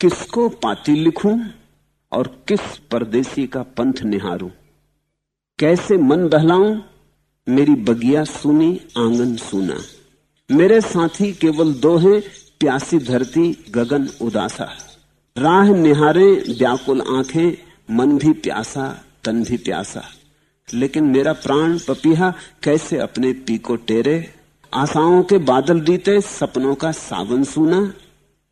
किसको पाती लिखूं और किस परदेसी का पंथ निहारूं? कैसे मन बहलाऊं? मेरी बगिया सुनी, आँगन सुना। मेरे साथी केवल दो हैं, प्यासी धरती, गगन उदासा। राह निहारे, व्याकुल आँखें, मन भी प्यासा, तन भी प्यासा। लेकिन मेरा प्राण पपीहा कैसे अपने पी को टेरे? आशाओं के बादल बीते, सपनों का सावन सुना।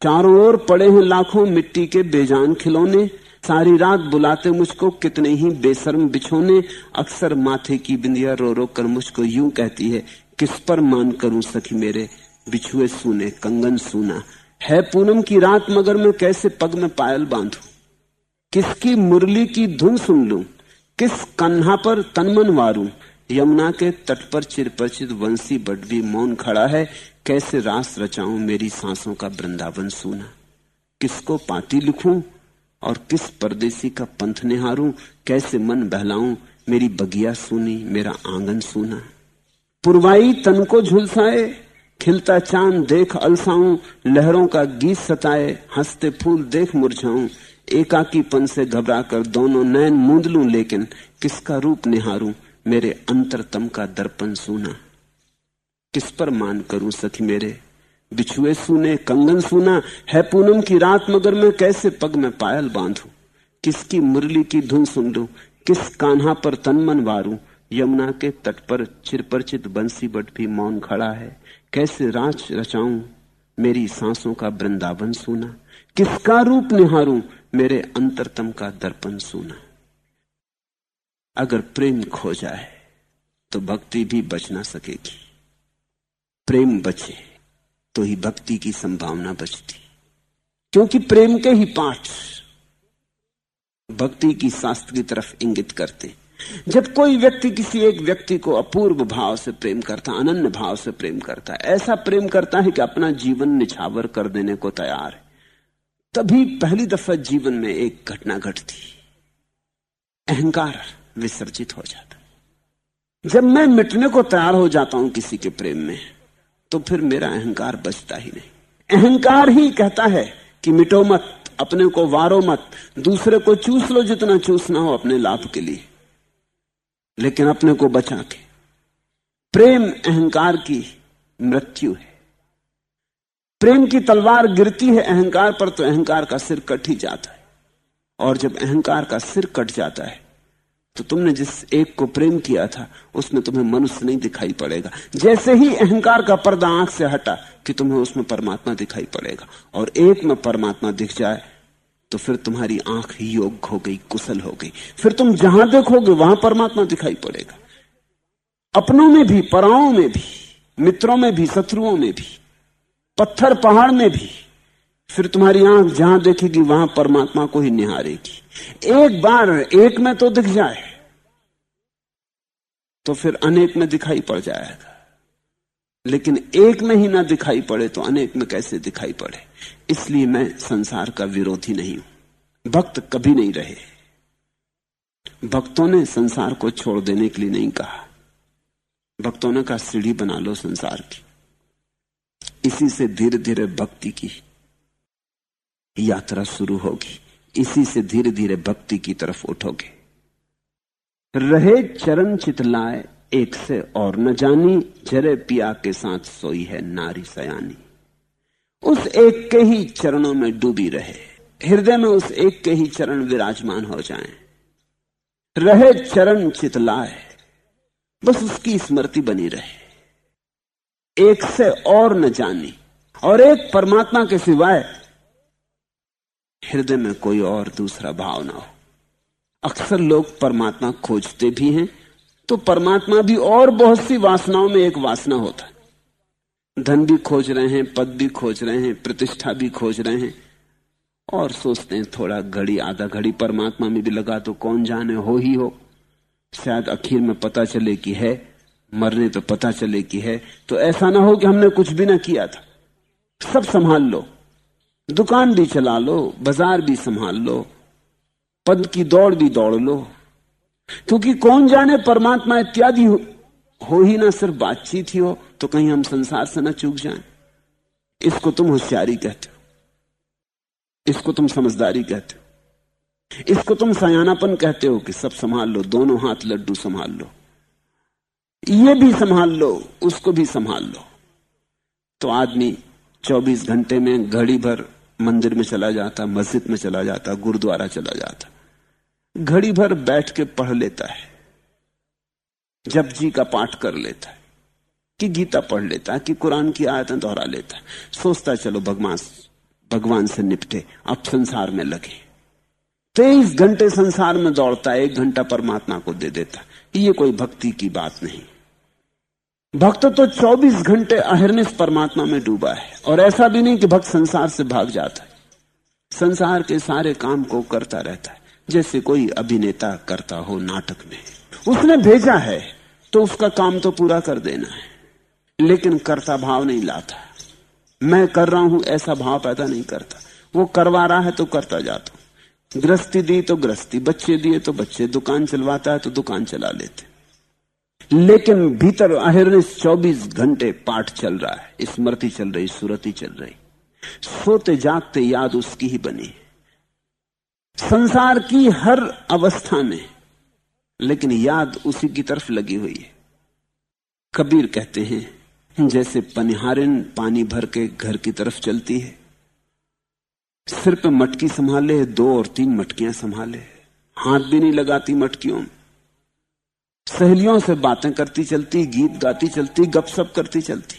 चारों ओर पड़े हैं लाखों मिट्टी के बेजान खिलौने, सारी रात बुलाते मुझको, कितने ही बेसरम बिछोने, अक्सर माथे की बिंदिया रो रो कर मुझको यूँ कहती है, किस पर मान करूँ सखी मेरे, बिछुए सुने, कंगन सुना? है पूनम की रात, मगर मैं कैसे पग में पायल बांधू? किसकी मुरली की धुन सुन लू? किस कन्हा पर तनमन वारू? यमुना के तट पर चिरपरिचित वंशी बडवी मौन खड़ा है कैसे रास रचाऊं मेरी सांसों का वृंदावन सुना? किसको पाती लिखूं और किस परदेसी का पंथ निहारूं? कैसे मन बहलाऊं मेरी बगिया सुनी, मेरा आँगन सुना? पुरवाई तन को झुलसाए, खिलता चाँद देख अलसाऊं, लहरों का गीत सताए, हँसते फूल देख मुरझाऊं। एकाकीपन से घबराकर दोनों नैन मूंद लूँ, लेकिन किसका रूप निहारूं मेरे अंतरतम का दर्पण सुना? किस पर मान करूँ सखी मेरे? बिछुए सुने, कंगन सुना, है पूनम की रात, मगर मैं कैसे पग में पायल बांधू? किसकी मुरली की धुन सुन लू? किस कान्हा पर तनमन वारू? यमुना के तट पर चिरपरिचित बंसी बट भी मौन खड़ा है। कैसे राज रचाऊं मेरी सांसों का वृंदावन सुना? किसका रूप निहारूं मेरे अंतरतम का दर्पण सुना? अगर प्रेम खो जाए तो भक्ति भी बच ना सकेगी। प्रेम बचे तो ही भक्ति की संभावना बचती। क्योंकि प्रेम के ही पाठ भक्ति की शास्त्र की तरफ़ इंगित करते। जब कोई व्यक्ति किसी एक व्यक्ति को अपूर्व भाव से प्रेम करता, अनन्य भाव से प्रेम करता है ऐसा प्रेम करता है कि अपना जीवन निछावर कर देने को तैयार है, तभी पहली दफ़ा जीवन में एक घटना घटती। अहंकार विसर्जित हो जाता। जब मैं मिटने को तैयार हो जाता हूँ किसी के प्रेम में तो फिर मेरा अहंकार बचता ही नहीं। अहंकार ही कहता है कि मिटो मत, अपने को वारो मत, दूसरे को चूस लो जितना चूसना हो अपने लाभ के लिए। लेकिन अपने को बचा के। प्रेम अहंकार की मृत्यु है। प्रेम की तलवार गिरती है अहंकार पर तो अहंकार का सिर कट ही जाता है। और जब अहंकार का सिर कट जाता है तो तुमने जिस एक को प्रेम किया था, उसमें तुम्हें मनुष्य नहीं दिखाई पड़ेगा। जैसे ही अहंकार का पर्दा आँख से हटा कि तुम्हें उसमें परमात्मा दिखाई पड़ेगा, और एक में परमात्मा दिख जाए तो फिर तुम्हारी आँख योग्य हो गई, कुशल हो गई। फिर तुम जहाँ देखोगे, वहाँ परमात्मा दिखाई पड़ेगा। अपनों में भी, पराओं में भी, मित्रों में भी, शत्रुओं में भी, पत्थर पहाड़ में भी फिर तुम्हारी आँख जहाँ देखेगी वहाँ परमात्मा को ही निहारेगी। एक बार एक में तो दिख जाए तो फिर अनेक में दिखाई पड़ जाएगा। लेकिन एक में ही ना दिखाई पड़े तो अनेक में कैसे दिखाई पड़े? इसलिए मैं संसार का विरोधी नहीं हूँ। भक्त कभी नहीं रहे। भक्तों ने संसार को छोड़ देने के लिए नहीं कहा। भक्तों ने कहा, सीढ़ी बना लो संसार की। इसी से धीरे धीरे भक्ति की। यात्रा शुरू होगी। इसी से धीरे धीरे भक्ति की तरफ़ उठोगे। रहे चरण चितलाए, एक से और न जानी, जरे पिया के साथ सोई है नारी सयानी। उस एक के ही चरणों में डूबी रहे। हृदय में उस एक के ही चरण विराजमान हो जाएँ। रहे चरण चितलाए, बस उसकी स्मृति बनी रहे। एक से और न जानी, और एक परमात्मा के सिवाय हृदय में कोई और दूसरा भाव ना हो। अक्सर लोग परमात्मा खोजते भी हैं तो परमात्मा भी और बहुत सी वासनाओं में एक वासना होता है। धन भी खोज रहे हैं, पद भी खोज रहे हैं, प्रतिष्ठा भी खोज रहे हैं, और सोचते हैं थोड़ा घड़ी, आधा घड़ी परमात्मा में भी लगा तो कौन जाने, हो ही हो। शायद आखिर में पता चले कि है, मरने पे पता चले कि है तो ऐसा ना हो कि हमने कुछ भी ना किया था। सब संभाल लो। दुकान भी चला लो बाज़ार भी संभाल लो पद की दौड़ भी दौड़ लो। क्योंकि कौन जाने परमात्मा इत्यादि हो, हो ही ना सिर्फ़ बातचीत ही हो तो कहीं हम संसार से ना चूक जाएँ। इसको तुम होशियारी कहते हो। इसको तुम समझदारी कहते हो। इसको तुम सयानापन कहते हो कि सब संभाल लो दोनों हाथ लड्डू संभाल लो। ये भी संभाल लो उसको भी संभाल लो। तो आदमी 24 घंटे में घड़ी भर मंदिर में चला जाता, मस्जिद में चला जाता, गुरुद्वारा चला जाता। घड़ी भर बैठ के पढ़ लेता है। जब जी का पाठ कर लेता है, कि गीता पढ़ लेता है, कि कुरान की आयतें दोहरा लेता है, सोचता चलो भगवान भगवान से निपटे, अब संसार में लगे। तेईस घंटे संसार में दौड़ता है, एक घंटा परमात्मा को दे देता ये कोई भक्ति की बात नहीं। भक्त तो 24 घंटे अहिर्निश परमात्मा में डूबा है और ऐसा भी नहीं कि भक्त संसार से भाग जाता है। संसार के सारे काम को करता रहता है, जैसे कोई अभिनेता करता हो नाटक में। उसने भेजा है तो उसका काम तो पूरा कर देना है। लेकिन करता भाव नहीं लाता। मैं कर रहा हूँ, ऐसा भाव पैदा नहीं करता। वो करवा रहा है तो करता जाता गृहस्थी दी तो गृहस्थी, बच्चे दिए तो बच्चे। दुकान चलवाता है तो दुकान चला लेते लेकिन भीतर अहिर्निश 24 घंटे पाठ चल रहा है, स्मृति चल रही, सुरति चल रही। सोते जागते याद उसकी ही बनी संसार की हर अवस्था में, लेकिन याद उसी की तरफ़ लगी हुई है। कबीर कहते हैं, जैसे पनिहारिन पानी भर के घर की तरफ़ चलती है, सिर पे मटकी संभाले, दो और तीन मटकियाँ संभाले, हाथ भी नहीं लगाती मटकियों में। सहेलियों से बातें करती चलती, गीत गाती चलती, गपशप करती चलती।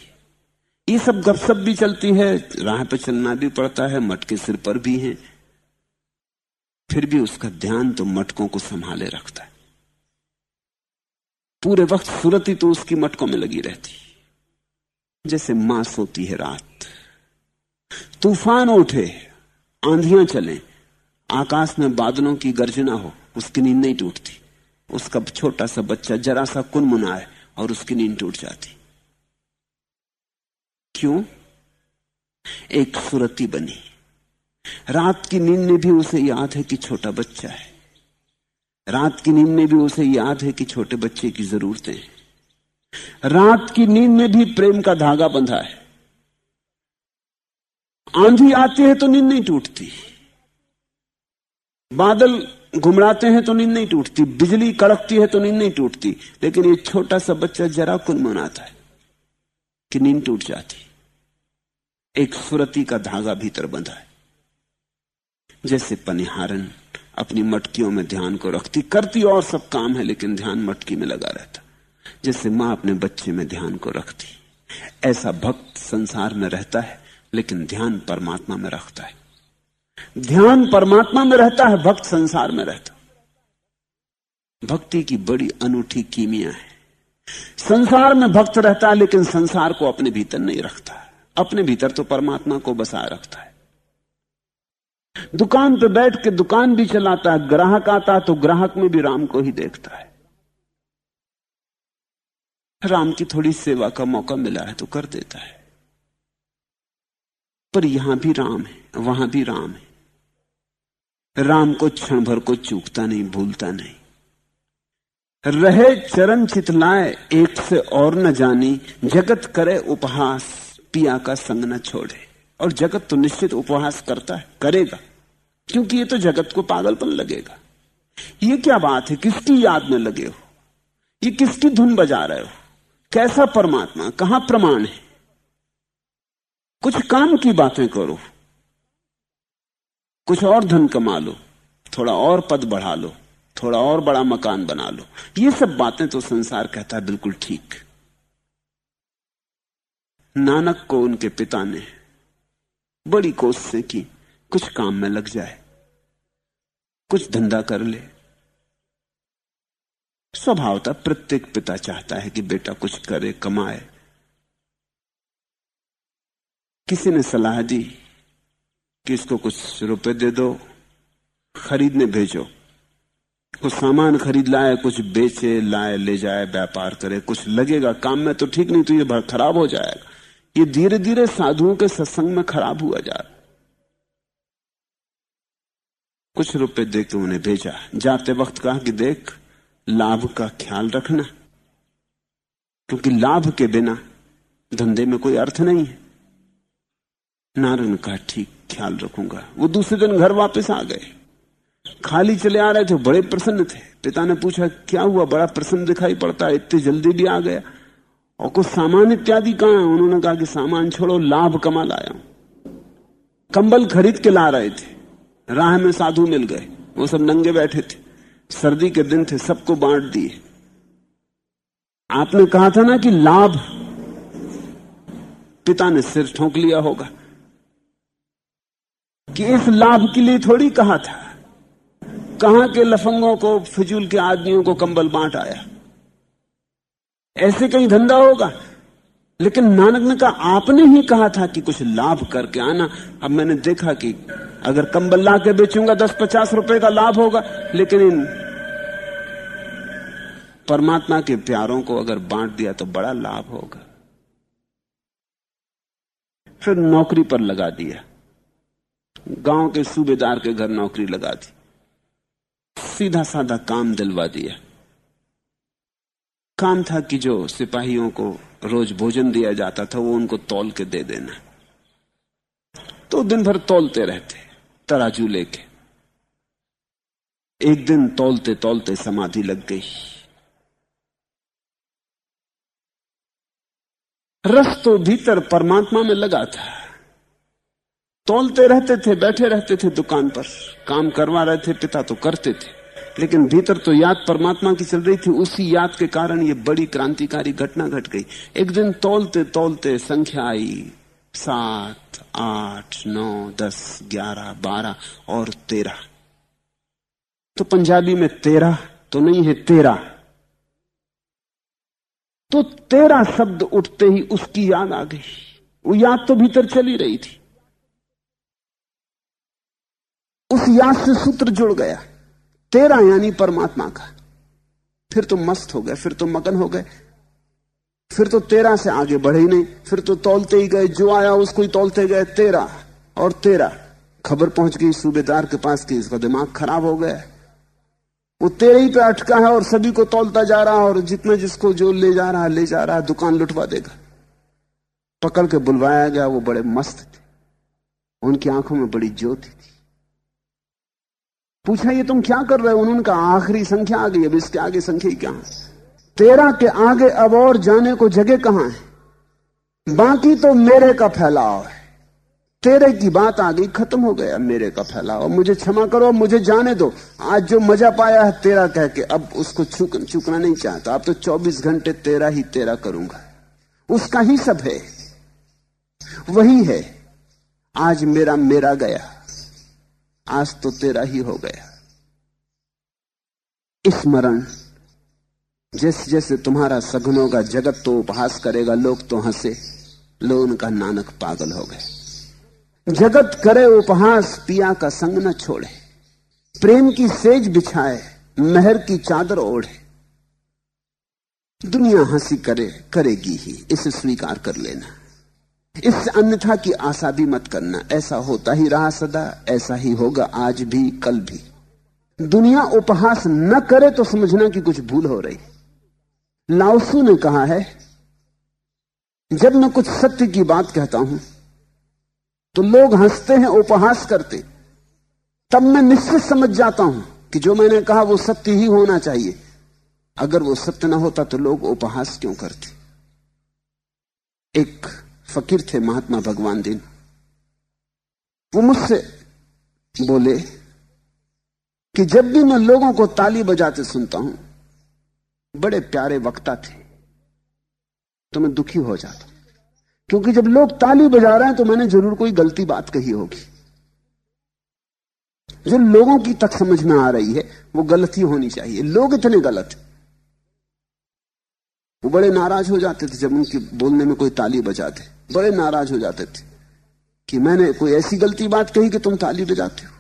ये सब गपशप भी चलती है, राह पे चलना भी पड़ता है मटके सिर पर भी हैं। फिर भी उसका ध्यान तो मटकों को संभाले रखता है। पूरे वक्त सूरत ही तो उसकी मटकों में लगी रहती। जैसे माँ सोती है रात। तूफ़ान उठे, आंधियाँ चले, आकाश में बादलों की गर्जना हो, उसकी नींद नहीं टूटती। उसका छोटा सा बच्चा जरा सा कुनमुनाए और उसकी नींद टूट जाती। क्यों? एक सुरती बनी। रात की नींद में भी उसे याद है कि छोटा बच्चा है। रात की नींद में भी उसे याद है कि छोटे बच्चे की जरूरतें हैं। रात की नींद में भी प्रेम का धागा बंधा है। आंधी आती है तो नींद नहीं टूटती। बादल घुमड़ाते हैं तो नींद नहीं टूटती, बिजली कड़कती है तो नींद नहीं टूटती, लेकिन ये छोटा सा बच्चा जरा कुन मनाता है कि नींद टूट जाती। एक सुरती का धागा भीतर बंधा है। जैसे पनिहारन अपनी मटकियों में ध्यान को रखती, करती और सब काम है, लेकिन ध्यान मटकी में लगा रहता। जैसे माँ अपने बच्चे में ध्यान को रखती। ऐसा भक्त संसार में रहता है, लेकिन ध्यान परमात्मा में रखता है। ध्यान परमात्मा में रहता है, भक्त संसार में रहता भक्ति की बड़ी अनूठी कीमिया है। संसार में भक्त रहता है, लेकिन संसार को अपने भीतर नहीं रखता अपने भीतर तो परमात्मा को बसाए रखता है। दुकान पर बैठ के दुकान भी चलाता है, ग्राहक आता है तो ग्राहक में भी राम को ही देखता है। राम की थोड़ी सेवा का मौका मिला है तो कर देता है। पर यहाँ भी राम है, वहाँ भी राम है। राम को क्षण भर को चूकता नहीं, भूलता नहीं। रहे चरण चितलाए एक से और न जानी, जगत करे उपहास, पिया का संग न छोड़े। और जगत तो निश्चित उपहास करता है, करेगा। क्योंकि ये तो जगत को पागलपन लगेगा। ये क्या बात है, किसकी याद में लगे हो? ये किसकी धुन बजा रहे हो? कैसा परमात्मा, कहाँ प्रमाण है? कुछ काम की बातें करो। कुछ और धन कमा लो, थोड़ा और पद बढ़ा लो, थोड़ा और बड़ा मकान बना लो। ये सब बातें तो संसार कहता है बिल्कुल ठीक। नानक को उनके पिता ने बड़ी कोशिशें की कुछ काम में लग जाए, कुछ धंधा कर ले। स्वभावता प्रत्येक पिता चाहता है कि बेटा कुछ करे, कमाए। किसी ने सलाह दी कि इसको कुछ रुपए दे दो, खरीदने भेजो। कुछ सामान खरीद लाए, कुछ बेचे, लाए, ले जाए, व्यापार करे, कुछ लगेगा, काम में तो ठीक नहीं तो ये खराब हो जाएगा। ये धीरे धीरे साधुओं के सत्संग में खराब हुआ जा रहा कुछ रुपए दे के उन्हें भेजा। जाते वक्त कहा कि देख, लाभ का ख्याल रखना। क्योंकि लाभ के बिना धंधे में कोई अर्थ नहीं है। नारायण कहा, ठीक। ख्याल रखूँगा। वो दूसरे दिन घर वापस आ गए। खाली चले आ रहे थे, बड़े प्रसन्न थे। पिता ने पूछा, क्या हुआ? बड़ा प्रसन्न दिखाई पड़ता है इतनी जल्दी भी आ गया? और कुछ सामान इत्यादि कहा है? उन्होंने कहा कि, सामान छोड़ो, लाभ कमा लाया कंबल खरीद के ला रहे थे। राह में साधु मिल गए। वो सब नंगे बैठे थे। सर्दी के दिन थे, सबको बांट दिए। आपने कहा था ना कि लाभ, पिता ने सिर ठोंक लिया होगा। कि इस लाभ के लिए थोड़ी कहा था। कहाँ के लफंगों को, फिजूल के आदमियों को कंबल बांट आया? ऐसे कहीं धंधा होगा? लेकिन नानक ने कहा, आपने ही कहा था कि कुछ लाभ करके आना। अब मैंने देखा कि अगर कंबल ला के बेचूँगा दस पचास रुपए का लाभ होगा। लेकिन इन परमात्मा के प्यारों को अगर बांट दिया तो बड़ा लाभ होगा। फिर नौकरी पर लगा दिया। गाँव के सूबेदार के घर नौकरी लगा दी। सीधा साधा काम दिलवा दिया। काम था कि जो सिपाहियों को रोज भोजन दिया जाता था, वो उनको तौल के दे देना। तो दिन भर तौलते रहते, तराजू लेके। एक दिन तौलते तौलते समाधि लग गई। रस तो भीतर परमात्मा में लगा था। तौलते रहते थे, बैठे रहते थे दुकान पर। काम करवा रहे थे, पिता तो करते थे। लेकिन भीतर तो याद परमात्मा की चल रही थी। उसी याद के कारण ये बड़ी क्रांतिकारी घटना घट गई। एक दिन तोलते तोलते संख्या आई। सात, आठ, नौ, दस, ग्यारह, बारह और तेरह। तो पंजाबी में तेरह तो नहीं है तेरह। तो तेरह शब्द उठते ही उसकी याद आ गई। वो याद तो भीतर चली रही थी उस याद से सूत्र जुड़ गया। तेरा यानी परमात्मा का। फिर तो मस्त हो गए, फिर तो मगन हो गए। फिर तो तेरा से आगे बढ़े ही नहीं। फिर तो तोलते ही गए, जो आया उसको ही तोलते गए। तेरा और तेरा। खबर पहुँच गई सूबेदार के पास कि इसका दिमाग खराब हो गया। वो तेरे ही पे अटका है और सभी को तोलता जा रहा है और जितना जिसको जो ले जा रहा है, ले जा रहा है, दुकान लुटवा देगा। पकड़ के बुलवाया गया, वो बड़े मस्त थे। उनकी आँखों में बड़ी ज्योति थी। पूछा ये तुम क्या कर रहे हो? उन्होंने कहा आखिरी संख्या आ गई अब इसके आगे संख्या क्या तेरह के आगे अब और जाने को जगह कहाँ है? बाकी तो मेरे का फैलाव है। तेरे की बात आ गई खत्म हो गया मेरे का फैलाव। मुझे क्षमा करो मुझे जाने दो। आज जो मज़ा पाया है तेरा कह के अब उसको चुक, चुकना नहीं चाहता। अब तो 24 घंटे तेरा ही तेरा करूँगा। उसका ही सब है। वही है। आज मेरा मेरा गया। आज तो तेरा ही हो गया। स्मरण जैसे जैसे तुम्हारा सघन होगा जगत तो उपहास करेगा, लोग तो हंसे। लो उनका नानक पागल हो गए। जगत करे उपहास, पिया का संग न छोड़े। प्रेम की सेज बिछाए, मेहर की चादर ओढ़े। दुनिया हँसी करे, करेगी ही, इसे स्वीकार कर लेना। इससे अन्यथा की आशा भी मत करना। ऐसा होता ही रहा सदा, ऐसा ही होगा आज भी, कल भी। दुनिया उपहास न करे तो समझना कि कुछ भूल हो रही। लाउसू ने कहा है, जब मैं कुछ सत्य की बात कहता हूँ तो लोग हँसते हैं, उपहास करते। तब मैं निश्चित समझ जाता हूँ कि जो मैंने कहा वो सत्य ही होना चाहिए। अगर वो सत्य ना होता तो लोग उपहास क्यों करते? एक फकीर थे महात्मा भगवान दिन। वो मुझसे बोले कि जब भी मैं लोगों को ताली बजाते सुनता हूँ, बड़े प्यारे वक्ता थे तो मैं दुखी हो जाता क्योंकि जब लोग ताली बजा रहे हैं तो मैंने ज़रूर कोई गलती बात कही होगी। जो लोगों की तक समझ में आ रही है, वो गलती होनी चाहिए। लोग इतने गलत वो बड़े नाराज़ हो जाते थे जब उनके बोलने में कोई ताली बजाते बड़े नाराज़ हो जाते थे कि मैंने कोई ऐसी गलती बात कही कि तुम ताली बजाते हो।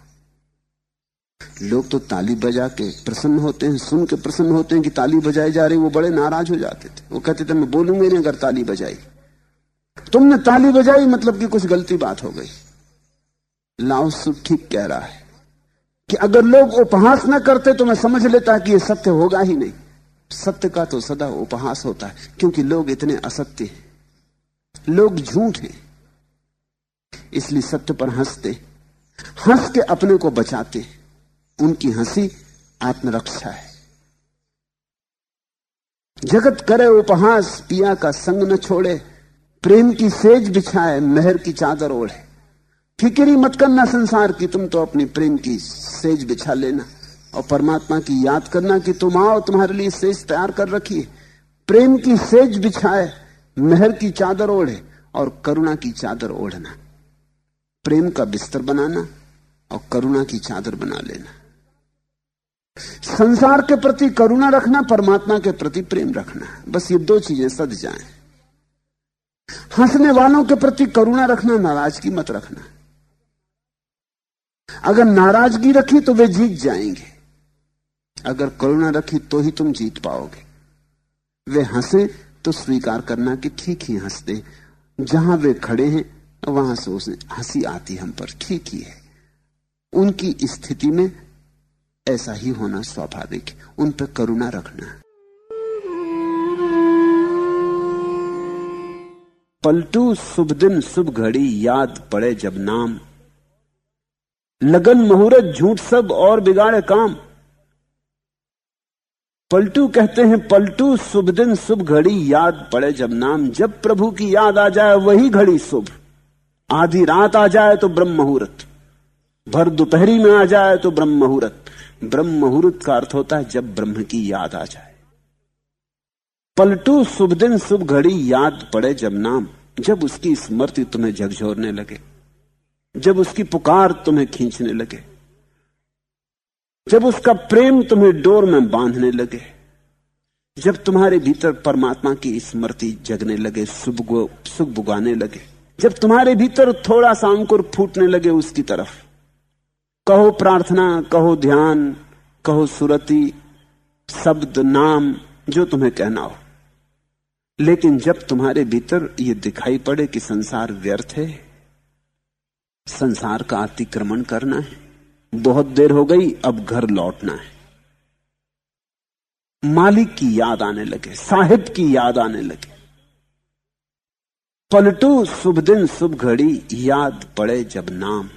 लोग तो ताली बजा के प्रसन्न होते हैं, सुन के प्रसन्न होते हैं कि ताली बजाई जा रही, वो बड़े नाराज़ हो जाते थे। वो कहते थे, मैं बोलूँगा नहीं अगर ताली बजाई। तुमने ताली बजाई मतलब कि कुछ गलती बात हो गई। लाओसु ठीक कह रहा है कि अगर लोग उपहास न करते तो मैं समझ लेता कि यह सत्य होगा ही नहीं। सत्य का तो सदा उपहास होता है, क्योंकि लोग इतने असत्य हैं। लोग झूठ हैं, इसलिए सत्य पर हँसते हंस के अपने को बचाते, उनकी हँसी आत्मरक्षा है। जगत करे उपहास, पिया का संग न छोड़े, प्रेम की सेज बिछाए, मेहर की चादर ओढ़े। फिक्री मत करना संसार की, तुम तो अपनी प्रेम की सेज बिछा लेना। और परमात्मा की याद करना कि तुम आओ, तुम्हारे लिए सेज तैयार कर रखी है। प्रेम की सेज बिछाए मेहर की चादर ओढ़े और करुणा की चादर ओढ़ना। प्रेम का बिस्तर बनाना और करुणा की चादर बना लेना। संसार के प्रति करुणा रखना, परमात्मा के प्रति प्रेम रखना। बस ये दो चीज़ें सद जाए। हंसने वालों के प्रति करुणा रखना, नाराज़गी मत रखना। अगर नाराज़गी रखी तो वे जीत जाएँगे। अगर करुणा रखी तो ही तुम जीत पाओगे। वे हंसे तो स्वीकार करना कि ठीक ही हँसते जहाँ वे खड़े हैं, वहाँ से उसने हँसी आती हम पर। ठीक ही है। उनकी स्थिति में ऐसा ही होना स्वाभाविक उन पर करुणा रखना पलटू शुभ दिन, शुभ घड़ी, याद पड़े जब नाम। लगन मुहूर्त, झूठ सब और बिगाड़े काम। पलटू कहते हैं, पलटू, शुभ दिन, शुभ घड़ी, याद पड़े जब नाम। जब प्रभु की याद आ जाए, वही घड़ी शुभ। आधी रात आ जाए तो ब्रह्म मुहूर्त। भर दोपहरी में आ जाए तो ब्रह्म मुहूर्त। ब्रह्म मुहूर्त का अर्थ होता है जब ब्रह्म की याद आ जाए। पलटू, शुभ दिन, शुभ घड़ी, याद पड़े जब नाम। जब उसकी स्मृति तुम्हें झकझोरने लगे। जब उसकी पुकार तुम्हें खींचने लगे। जब उसका प्रेम तुम्हें डोर में बांधने लगे, जब तुम्हारे भीतर परमात्मा की स्मृति जगने लगे सुख सुख बुगाने लगे, जब तुम्हारे भीतर थोड़ा सा अंकुर फूटने लगे उसकी तरफ़, कहो प्रार्थना, कहो ध्यान, कहो सुरति, शब्द, नाम, जो तुम्हें कहना हो। लेकिन जब तुम्हारे भीतर ये दिखाई पड़े कि संसार व्यर्थ है, संसार का अतिक्रमण करना है बहुत देर हो गई, अब घर लौटना है। मालिक की याद आने लगे, साहिब की याद आने लगे। पलटू, शुभ दिन, शुभ घड़ी, याद पड़े जब नाम।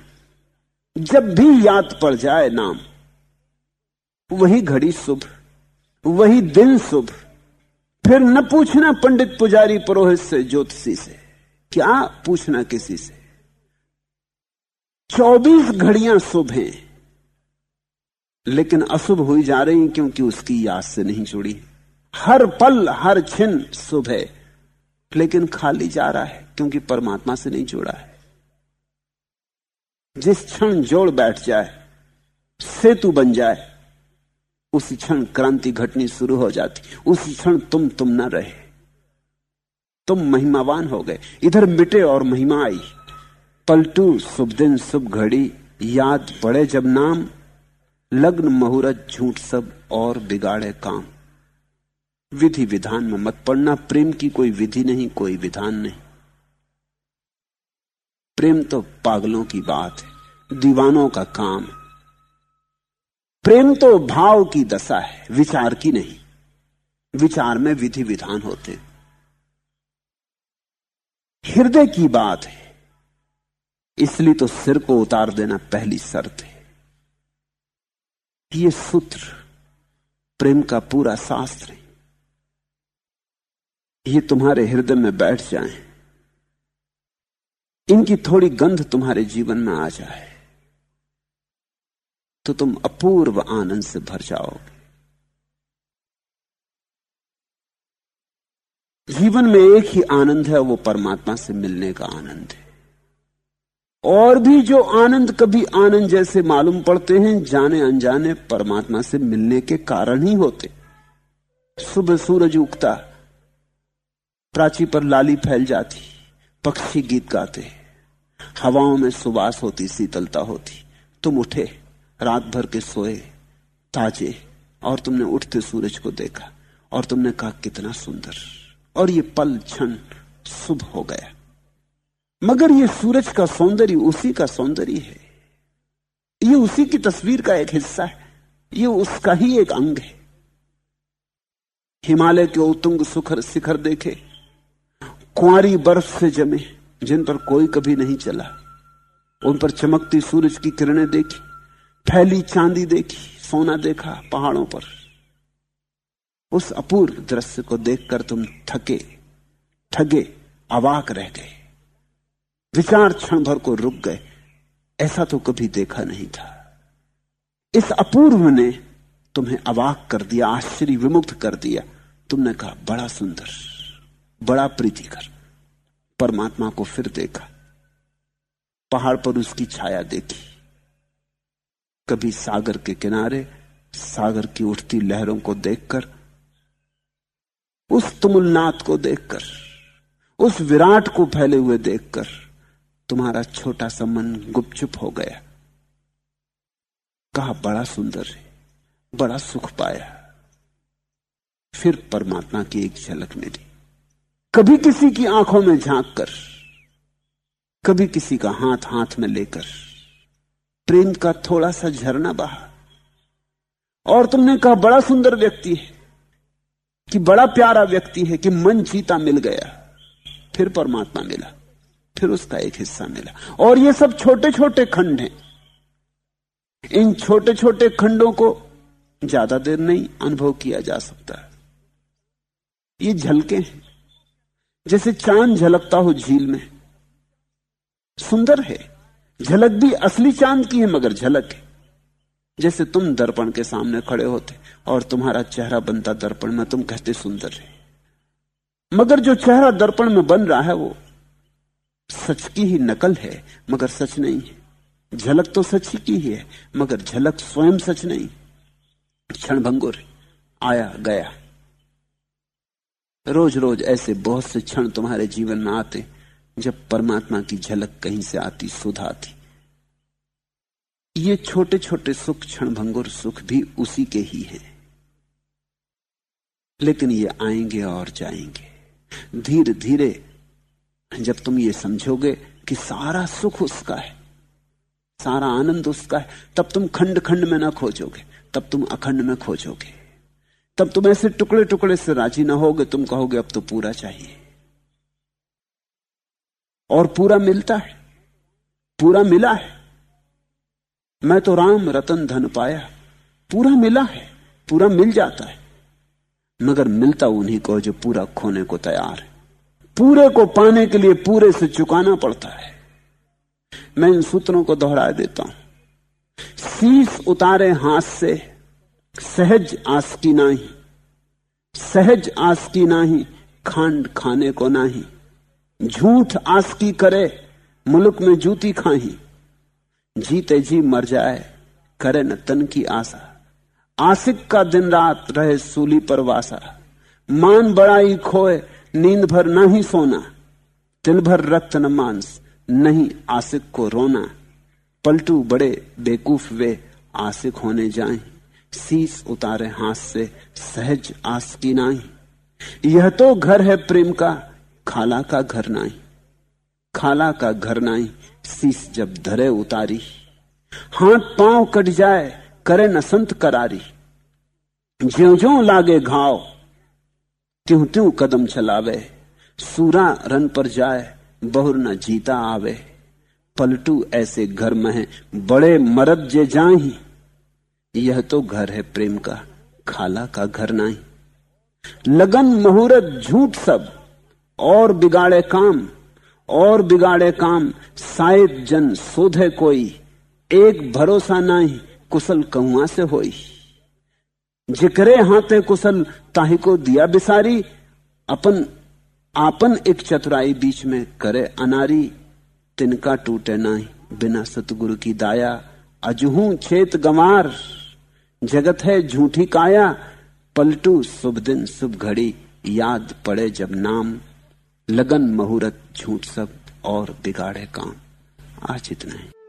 जब भी याद पड़ जाए नाम, वही घड़ी शुभ, वही दिन शुभ। फिर न पूछना पंडित पुजारी पुरोहित से, ज्योतिषी से, क्या पूछना किसी से? चौबीस घड़ियाँ शुभ हैं लेकिन अशुभ हुई जा रही क्योंकि उसकी याद से नहीं जुड़ी। हर पल, हर छिन शुभ है, लेकिन खाली जा रहा है क्योंकि परमात्मा से नहीं जुड़ा है। जिस क्षण जोड़ बैठ जाए, सेतु बन जाए, उसी क्षण क्रांति घटनी शुरू हो जाती। उसी क्षण तुम तुम न रहे। तुम महिमावान हो गए। इधर मिटे और महिमा आई। पलटू, शुभ दिन, शुभ घड़ी, याद पड़े जब नाम लग्न मुहूर्त झूठ सब और बिगाड़े काम। विधि विधान में मत पड़ना, प्रेम की कोई विधि नहीं, कोई विधान नहीं। प्रेम तो पागलों की बात है, दीवानों का काम प्रेम तो भाव की दशा है, विचार की नहीं। विचार में विधि विधान होते। हृदय की बात है, इसलिए तो सिर को उतार देना पहली शर्त है। ये सूत्र प्रेम का पूरा शास्त्र है। ये तुम्हारे हृदय में बैठ जाए। इनकी थोड़ी गंध तुम्हारे जीवन में आ जाए तो तुम अपूर्व आनंद से भर जाओगे। जीवन में एक ही आनंद है, वो परमात्मा से मिलने का आनंद है। और भी जो आनंद कभी आनंद जैसे मालूम पड़ते हैं, जाने अनजाने परमात्मा से मिलने के कारण ही होते। सुबह सूरज उगता, प्राची पर लाली फैल जाती, पक्षी गीत गाते। हवाओं में सुबास होती, शीतलता होती। तुम उठे, रात भर के सोए, ताजे, और तुमने उठते सूरज को देखा, और तुमने कहा, कितना सुंदर। और ये पल क्षण शुभ हो गया। मगर ये सूरज का सौंदर्य उसी का सौंदर्य है। ये उसी की तस्वीर का एक हिस्सा है। ये उसका ही एक अंग है। हिमालय के उतुंग सुखर शिखर देखे, कुआरी बर्फ़ से जमे, जिन पर कोई कभी नहीं चला। उन पर चमकती सूरज की किरणें देखी, फैली चांदी देखी, सोना देखा पहाड़ों पर। उस अपूर्व दृश्य को देखकर तुम थके, ठगे, अवाक रह गए। विचार क्षण भर को रुक गए। ऐसा तो कभी देखा नहीं था। इस अपूर्व ने तुम्हें अवाक कर दिया, आश्चर्य विमुक्त कर दिया। तुमने कहा, बड़ा सुंदर, बड़ा प्रीतिकर। परमात्मा को फिर देखा। पहाड़ पर उसकी छाया देखी। कभी सागर के किनारे, सागर की उठती लहरों को देखकर, उस तुमुलनाथ को देखकर, उस विराट को फैले हुए देखकर तुम्हारा छोटा सा मन गुपचुप हो गया। कहा, बड़ा सुंदर है, बड़ा सुख पाया। फिर परमात्मा की एक झलक मिली। कभी किसी की आँखों में झाँक कर कभी किसी का हाथ हाथ में लेकर, प्रेम का थोड़ा सा झरना बहा। और तुमने कहा, बड़ा सुंदर व्यक्ति है, कि बड़ा प्यारा व्यक्ति है, कि मन जीता मिल गया। फिर परमात्मा मिला। फिर उसका एक हिस्सा मिला। और ये सब छोटे छोटे खंड हैं। इन छोटे छोटे खंडों को ज़्यादा देर नहीं अनुभव किया जा सकता। ये झलके हैं। जैसे चाँद झलकता हो झील में। सुंदर है। झलक भी असली चाँद की है, मगर झलक है। जैसे तुम दर्पण के सामने खड़े होते, और तुम्हारा चेहरा बनता दर्पण में, तुम कहते सुंदर है। मगर जो चेहरा दर्पण में बन रहा है, वो सच की ही नकल है, मगर सच नहीं है। झलक तो सच की ही है, मगर झलक स्वयं सच नहीं। क्षण भंगुर आया गया। रोज रोज ऐसे बहुत से क्षण तुम्हारे जीवन में आते, जब परमात्मा की झलक कहीं से आती, सुधा आती। ये छोटे छोटे सुख क्षण भंगुर सुख भी उसी के ही हैं। लेकिन ये आएँगे और जाएँगे। धीरे धीरे जब तुम ये समझोगे कि सारा सुख उसका है, सारा आनंद उसका है, तब तुम खंड खंड में ना खोजोगे, तब तुम अखंड में खोजोगे। तब तुम ऐसे टुकड़े टुकड़े से राज़ी ना होगे, तुम कहोगे, अब तो पूरा चाहिए। और पूरा मिलता है, पूरा मिला है। मैं तो राम रतन धन पाया, पूरा मिला है, पूरा मिल जाता है। मगर मिलता उन्हीं को जो पूरा खोने को तैयार है। पूरे को पाने के लिए पूरे से चुकाना पड़ता है। मैं इन सूत्रों को दोहरा देता हूँ। शीश उतारे हाथ से, सहज आस की नाही। सहज आस की नाही, खांड खाने को नाही। झूठ आस की करे, मुल्क में जूती खाही। जीते जी मर जाए, करे न तन की आशा। आसिक का दिन रात रहे सूली पर वासा। मान बड़ाई खोए नींद भर ना ही सोना तिल भर रक्त न मांस नहीं आसिक को रोना। पलटू बड़े बेकूफ वे आसिक होने जाए शीस उतारे हाथ से सहज आस की नाई यह तो घर है प्रेम का, खाला का घर नाई खाला का घर नाई शीस जब धरे उतारी। हाथ पाँव कट जाए, करे न संत करारी। ज्यो ज्यो लागे घाव त्यों त्यों कदम चलावे? सूरा रन पर जाए, बहुर न जीता आवे। पलटू ऐसे घर में है बड़े मरद जे जाही। यह तो घर है प्रेम का, खाला का घर नहीं। लगन मुहूर्त झूठ सब, और बिगाड़े काम, और बिगाड़े काम शायद जन सोधे कोई, एक भरोसा नहीं, कुशल कहुआ से होई। जिक्रे हाथे कुशल ताही को दिया बिसारी। अपन, आपन एक चतुराई बीच में करे अनारी। तिनका टूटे नाही, बिना सतगुरु की दाया। अजहू छेत गमार जगत है झूठी काया। पलटू शुभ दिन शुभ घड़ी, याद पड़े जब नाम। लगन मुहूर्त झूठ सब और बिगाड़े काम। आज इतना ही।